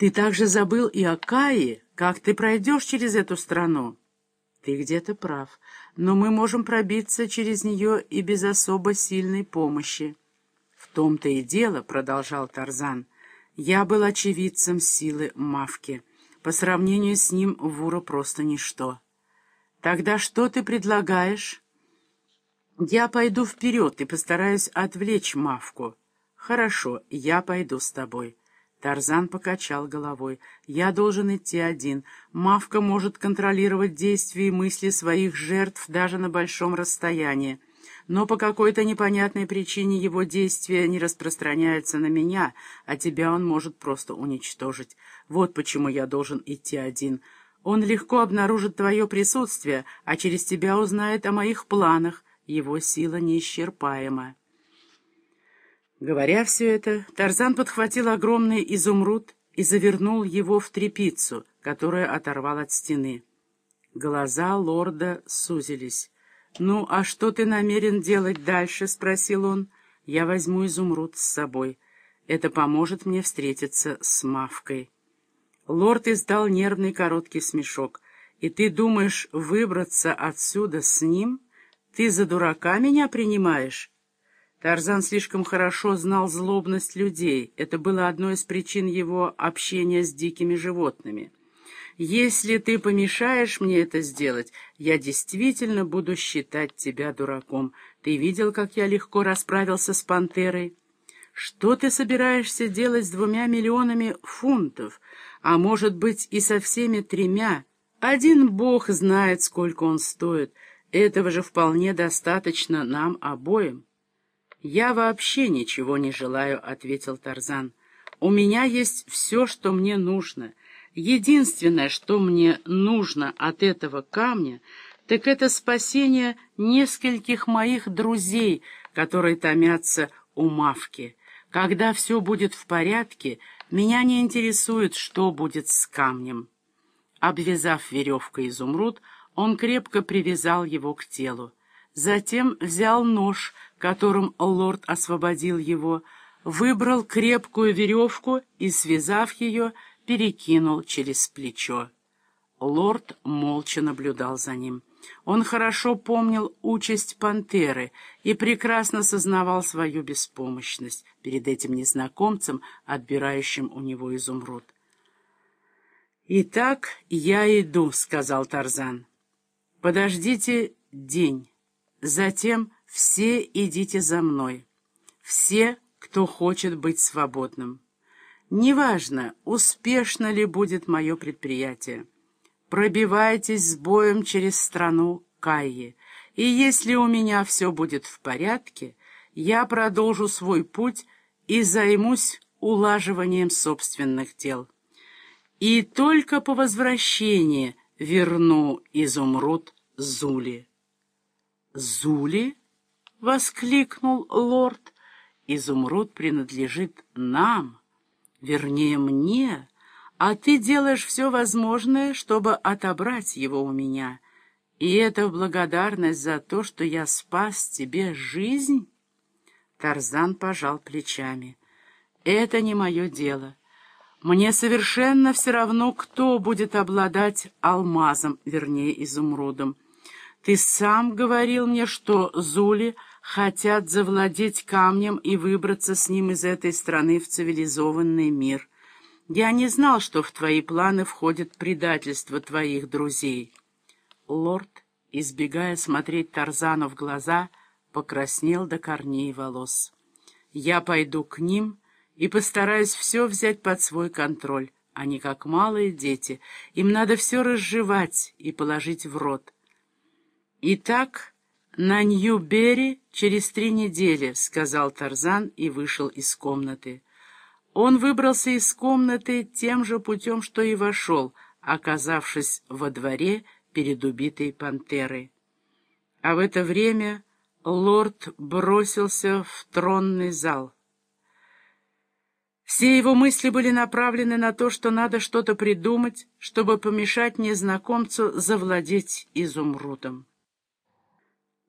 Ты также забыл и о Кае, как ты пройдешь через эту страну. Ты где-то прав, но мы можем пробиться через нее и без особо сильной помощи. В том-то и дело, — продолжал Тарзан, — я был очевидцем силы Мавки. По сравнению с ним Вура просто ничто. Тогда что ты предлагаешь? Я пойду вперед и постараюсь отвлечь Мавку. Хорошо, я пойду с тобой. Тарзан покачал головой. «Я должен идти один. Мавка может контролировать действия и мысли своих жертв даже на большом расстоянии. Но по какой-то непонятной причине его действия не распространяются на меня, а тебя он может просто уничтожить. Вот почему я должен идти один. Он легко обнаружит твое присутствие, а через тебя узнает о моих планах. Его сила неисчерпаема». Говоря все это, Тарзан подхватил огромный изумруд и завернул его в трепицу, которую оторвал от стены. Глаза лорда сузились. «Ну, а что ты намерен делать дальше?» — спросил он. «Я возьму изумруд с собой. Это поможет мне встретиться с Мавкой». Лорд издал нервный короткий смешок. «И ты думаешь выбраться отсюда с ним? Ты за дурака меня принимаешь?» Тарзан слишком хорошо знал злобность людей. Это было одной из причин его общения с дикими животными. «Если ты помешаешь мне это сделать, я действительно буду считать тебя дураком. Ты видел, как я легко расправился с пантерой? Что ты собираешься делать с двумя миллионами фунтов, а может быть и со всеми тремя? Один бог знает, сколько он стоит. Этого же вполне достаточно нам обоим». «Я вообще ничего не желаю», — ответил Тарзан. «У меня есть все, что мне нужно. Единственное, что мне нужно от этого камня, так это спасение нескольких моих друзей, которые томятся у Мавки. Когда все будет в порядке, меня не интересует, что будет с камнем». Обвязав веревкой изумруд, он крепко привязал его к телу. Затем взял нож, которым лорд освободил его, выбрал крепкую веревку и, связав ее, перекинул через плечо. Лорд молча наблюдал за ним. Он хорошо помнил участь пантеры и прекрасно сознавал свою беспомощность перед этим незнакомцем, отбирающим у него изумруд. «Итак, я иду», — сказал Тарзан. «Подождите день». Затем все идите за мной. Все, кто хочет быть свободным. Неважно, успешно ли будет мое предприятие. Пробивайтесь с боем через страну Кайи. И если у меня все будет в порядке, я продолжу свой путь и займусь улаживанием собственных дел. И только по возвращении верну изумруд Зули. «Зули?» — воскликнул лорд. «Изумруд принадлежит нам, вернее, мне, а ты делаешь все возможное, чтобы отобрать его у меня. И это в благодарность за то, что я спас тебе жизнь?» Тарзан пожал плечами. «Это не мое дело. Мне совершенно все равно, кто будет обладать алмазом, вернее, изумрудом. Ты сам говорил мне, что Зули хотят завладеть камнем и выбраться с ним из этой страны в цивилизованный мир. Я не знал, что в твои планы входит предательство твоих друзей. Лорд, избегая смотреть Тарзану в глаза, покраснел до корней волос. Я пойду к ним и постараюсь все взять под свой контроль. Они как малые дети, им надо все разжевать и положить в рот. «Итак, на Нью-Берри через три недели», — сказал Тарзан и вышел из комнаты. Он выбрался из комнаты тем же путем, что и вошел, оказавшись во дворе перед убитой пантерой. А в это время лорд бросился в тронный зал. Все его мысли были направлены на то, что надо что-то придумать, чтобы помешать незнакомцу завладеть изумрудом.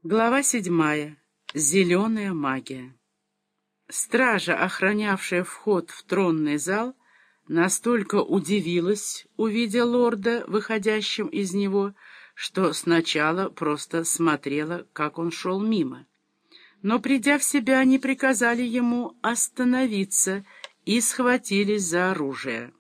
Глава седьмая. Зеленая магия. Стража, охранявшая вход в тронный зал, настолько удивилась, увидя лорда, выходящим из него, что сначала просто смотрела, как он шел мимо. Но, придя в себя, они приказали ему остановиться и схватились за оружие.